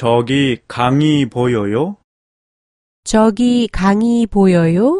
저기 강이 보여요? 저기 강이 보여요?